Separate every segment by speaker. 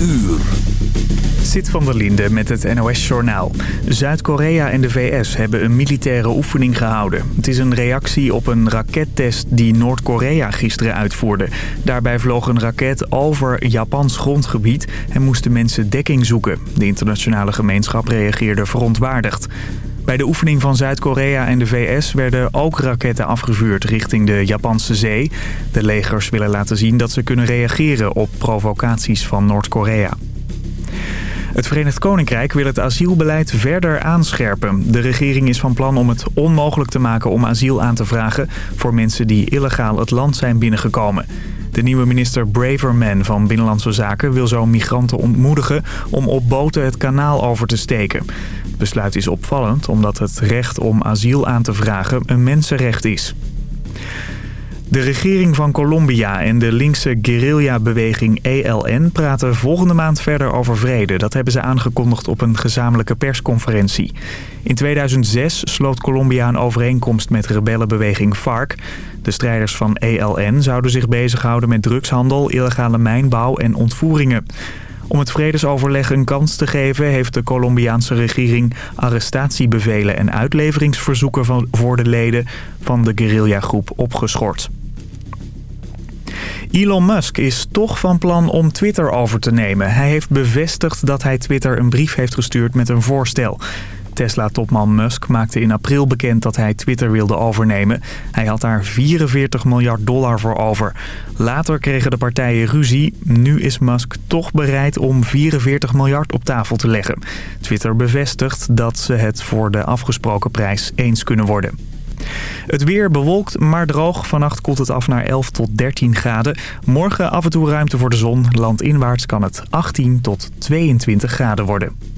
Speaker 1: uur.
Speaker 2: Zit van der Linde met het NOS-journaal. Zuid-Korea en de VS hebben een militaire oefening gehouden. Het is een reactie op een rakettest die Noord-Korea gisteren uitvoerde. Daarbij vloog een raket over Japans grondgebied en moesten mensen dekking zoeken. De internationale gemeenschap reageerde verontwaardigd. Bij de oefening van Zuid-Korea en de VS werden ook raketten afgevuurd richting de Japanse zee. De legers willen laten zien dat ze kunnen reageren op provocaties van Noord-Korea. Het Verenigd Koninkrijk wil het asielbeleid verder aanscherpen. De regering is van plan om het onmogelijk te maken om asiel aan te vragen... voor mensen die illegaal het land zijn binnengekomen. De nieuwe minister Braverman van Binnenlandse Zaken wil zo migranten ontmoedigen... om op boten het kanaal over te steken. Besluit is opvallend omdat het recht om asiel aan te vragen een mensenrecht is. De regering van Colombia en de linkse guerrilla-beweging ELN praten volgende maand verder over vrede. Dat hebben ze aangekondigd op een gezamenlijke persconferentie. In 2006 sloot Colombia een overeenkomst met rebellenbeweging FARC. De strijders van ELN zouden zich bezighouden met drugshandel, illegale mijnbouw en ontvoeringen. Om het vredesoverleg een kans te geven heeft de Colombiaanse regering arrestatiebevelen en uitleveringsverzoeken voor de leden van de guerrillagroep opgeschort. Elon Musk is toch van plan om Twitter over te nemen. Hij heeft bevestigd dat hij Twitter een brief heeft gestuurd met een voorstel. Tesla-topman Musk maakte in april bekend dat hij Twitter wilde overnemen. Hij had daar 44 miljard dollar voor over. Later kregen de partijen ruzie. Nu is Musk toch bereid om 44 miljard op tafel te leggen. Twitter bevestigt dat ze het voor de afgesproken prijs eens kunnen worden. Het weer bewolkt, maar droog. Vannacht koelt het af naar 11 tot 13 graden. Morgen af en toe ruimte voor de zon. Landinwaarts kan het 18 tot 22 graden worden.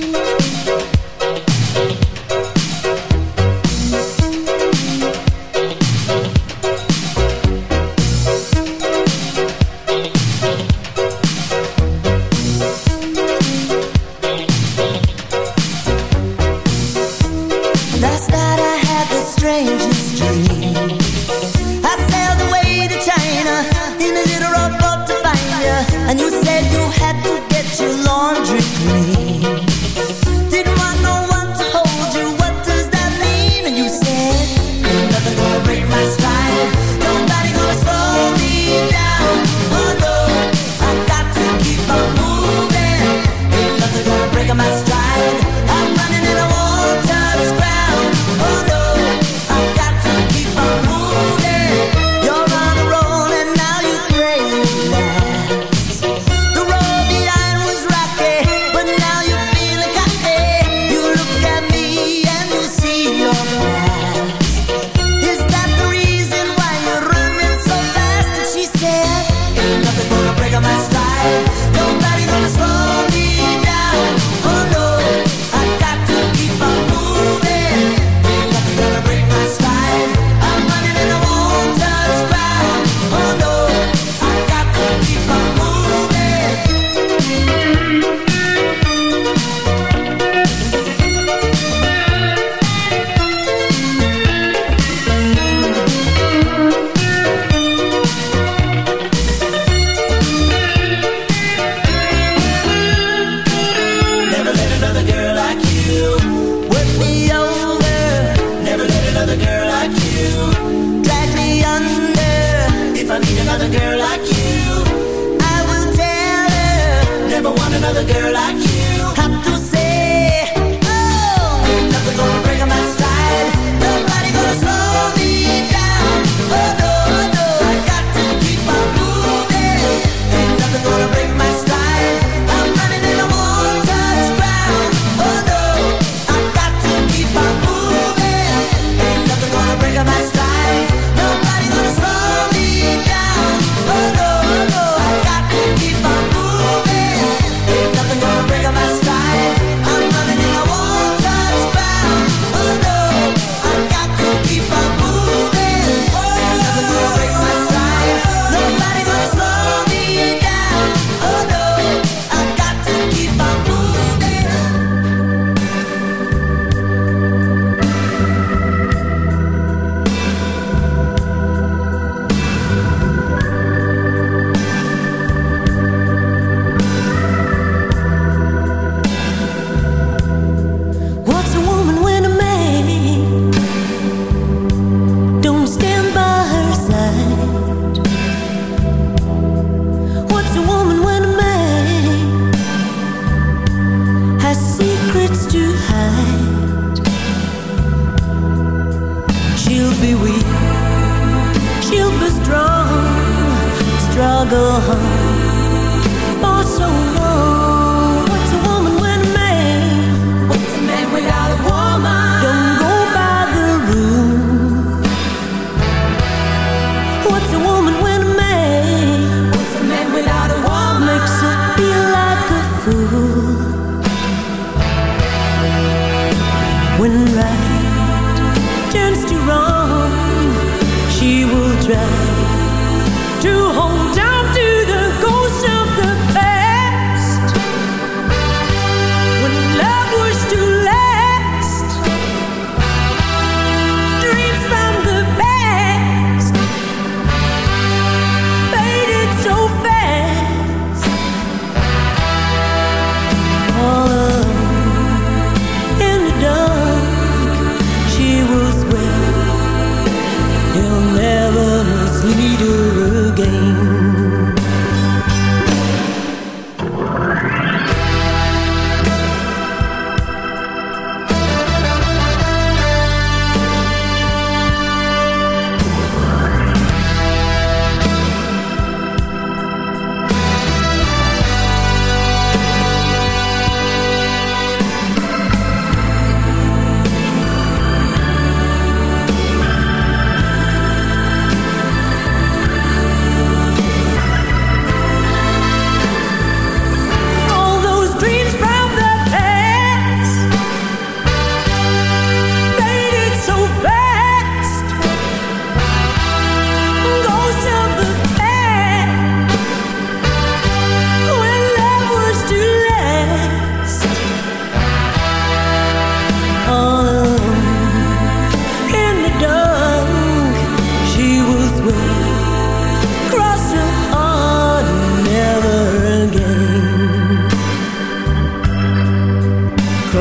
Speaker 3: struggle
Speaker 4: hard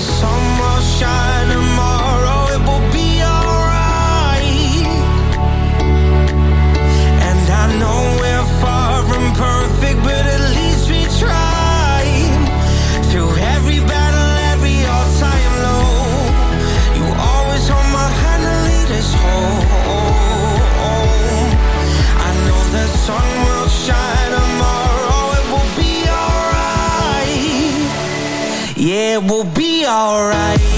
Speaker 5: summer shine alright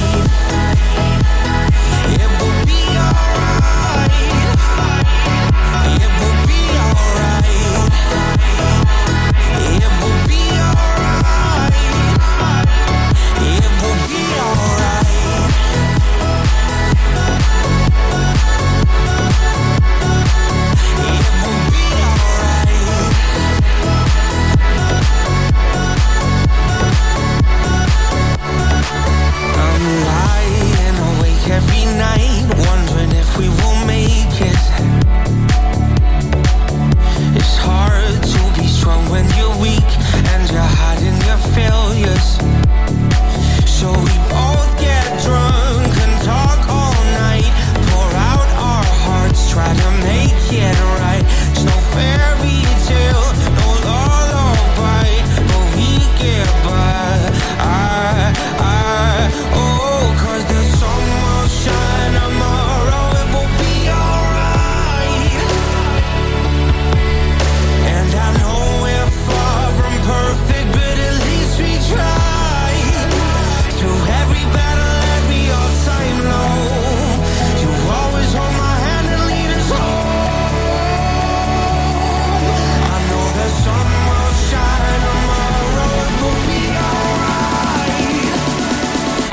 Speaker 5: quiero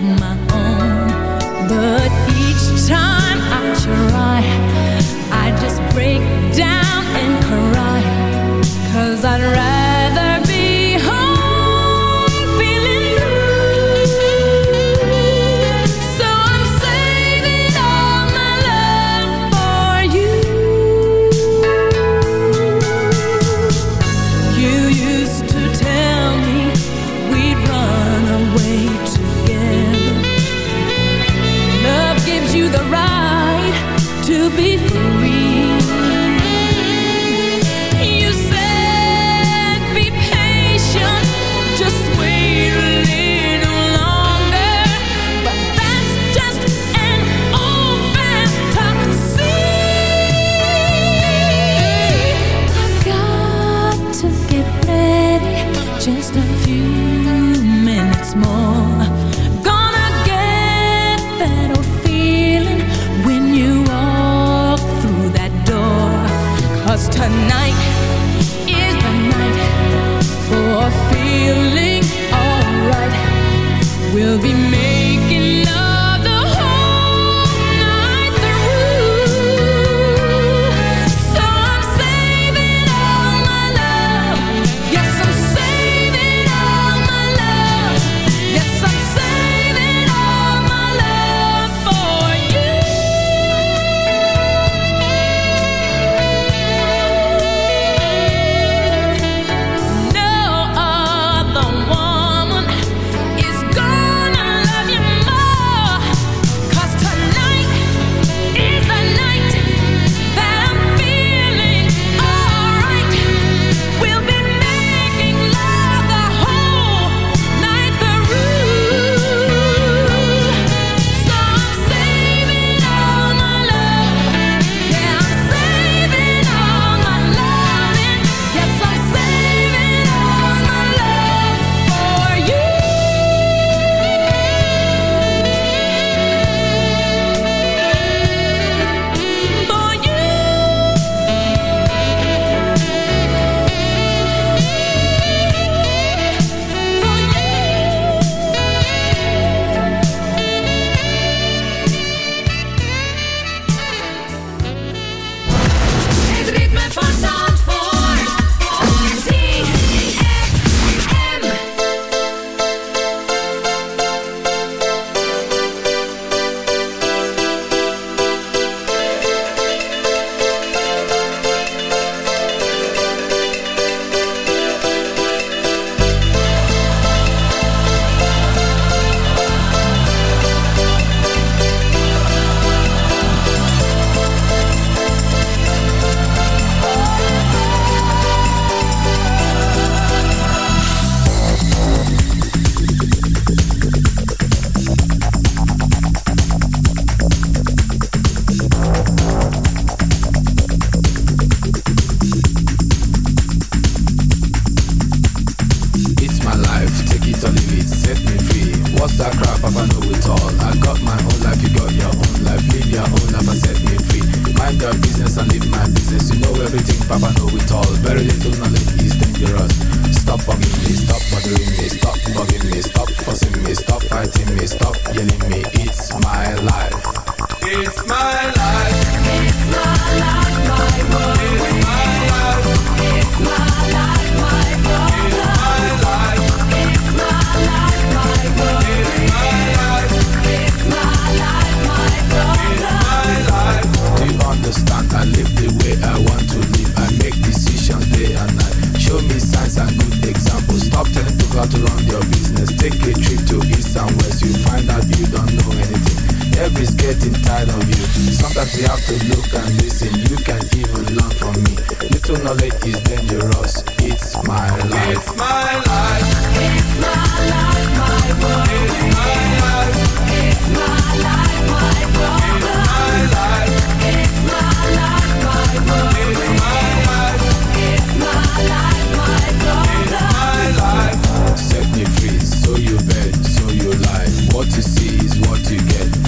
Speaker 4: my own fighting me, stop yelling me. It's my life. It's my life. It's my life, my world. It's my life. It's my life, my world. It's my life. It's my life, my world. It's my life. Do you understand? I live the way I want to live. I make decisions day and night. Show me signs and good examples. Stop telling people your business. Getting tired of you. Sometimes you have to look and listen. You can even learn from me. Little knowledge is dangerous. It's my life. It's my life. It's my life, my world. It's my life. It's my life, my world. It's my life. It's my life, my world. It's my life. It's my life, my world. It's my life. Set me free, so you bet, so you lie. What you see is what you get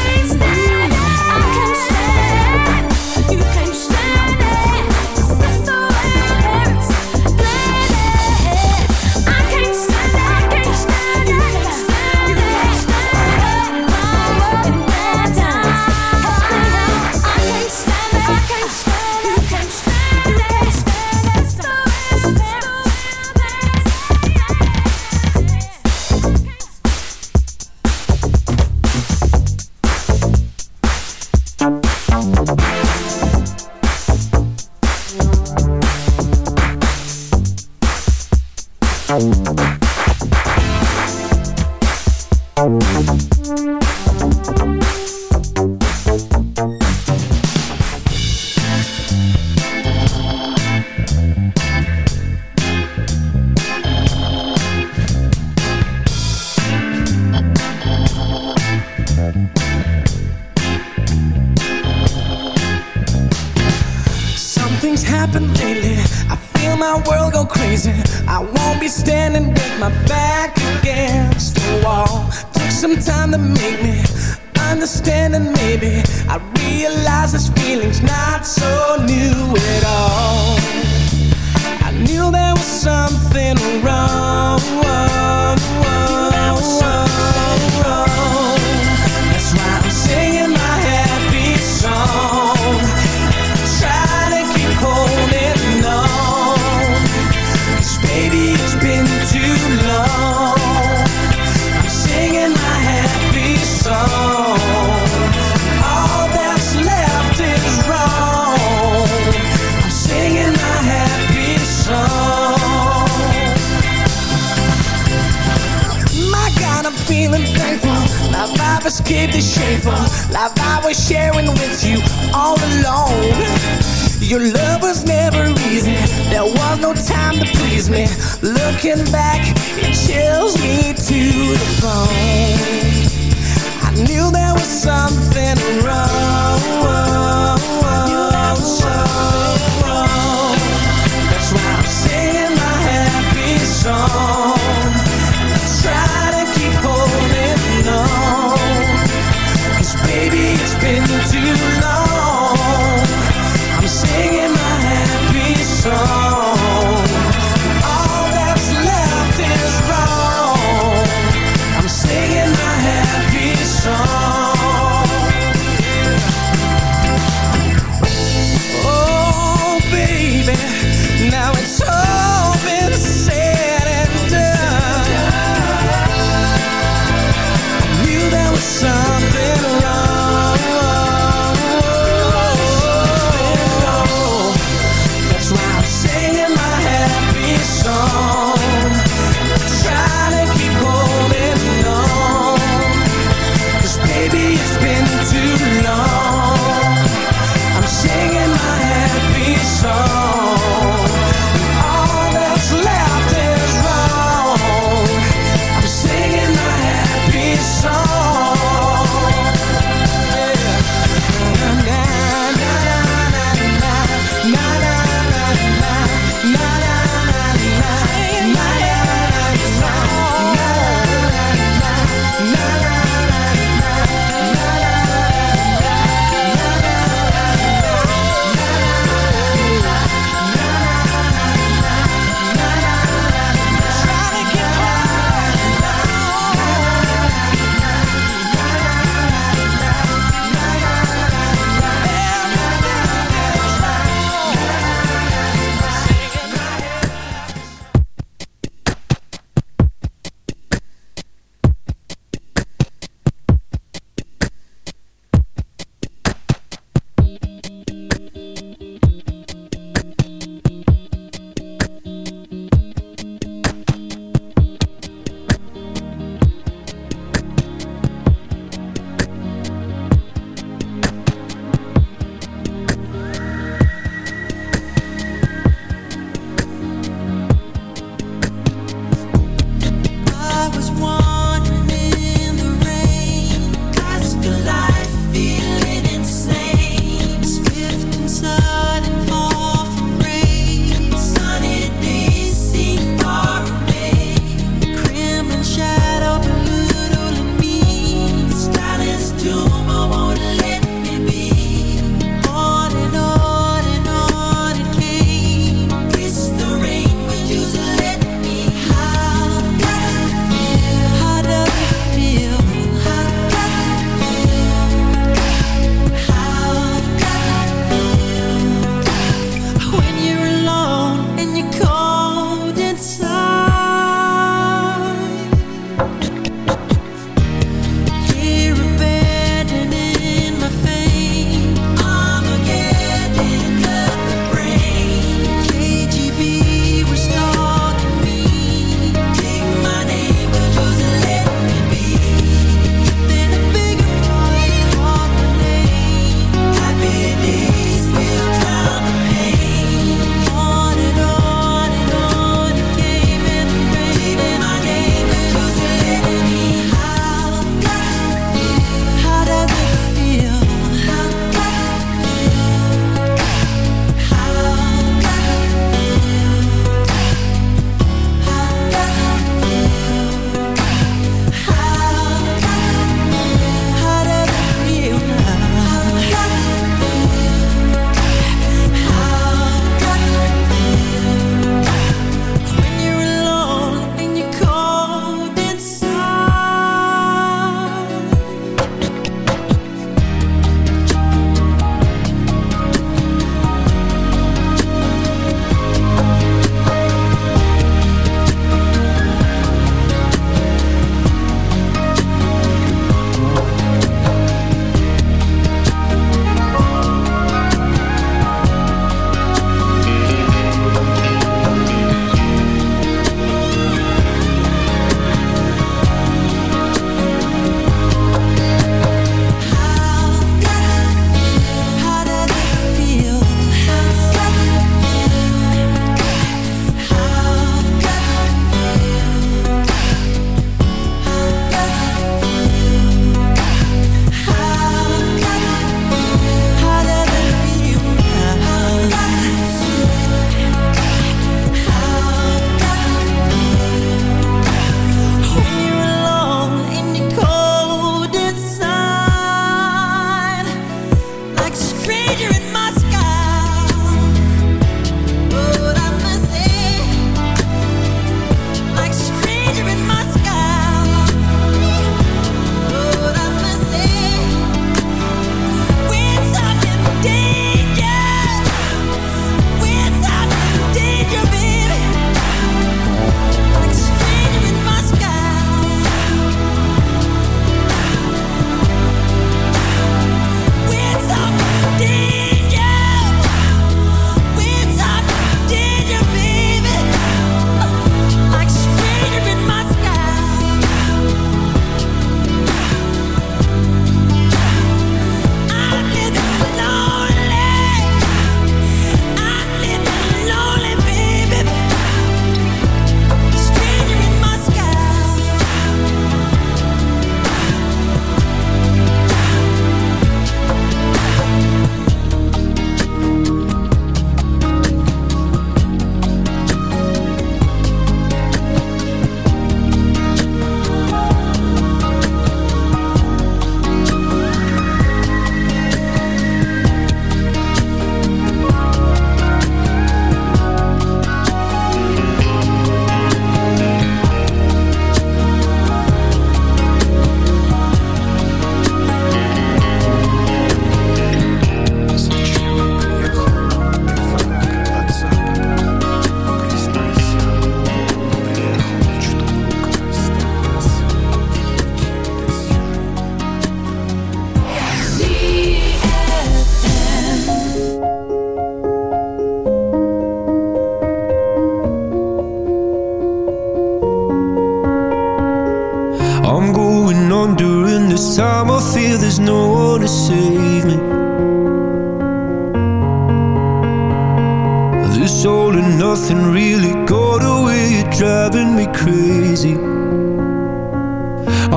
Speaker 6: please me. Looking back, it chills me to the bone. I knew there was something wrong.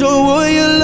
Speaker 7: So will you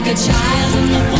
Speaker 8: like a child in the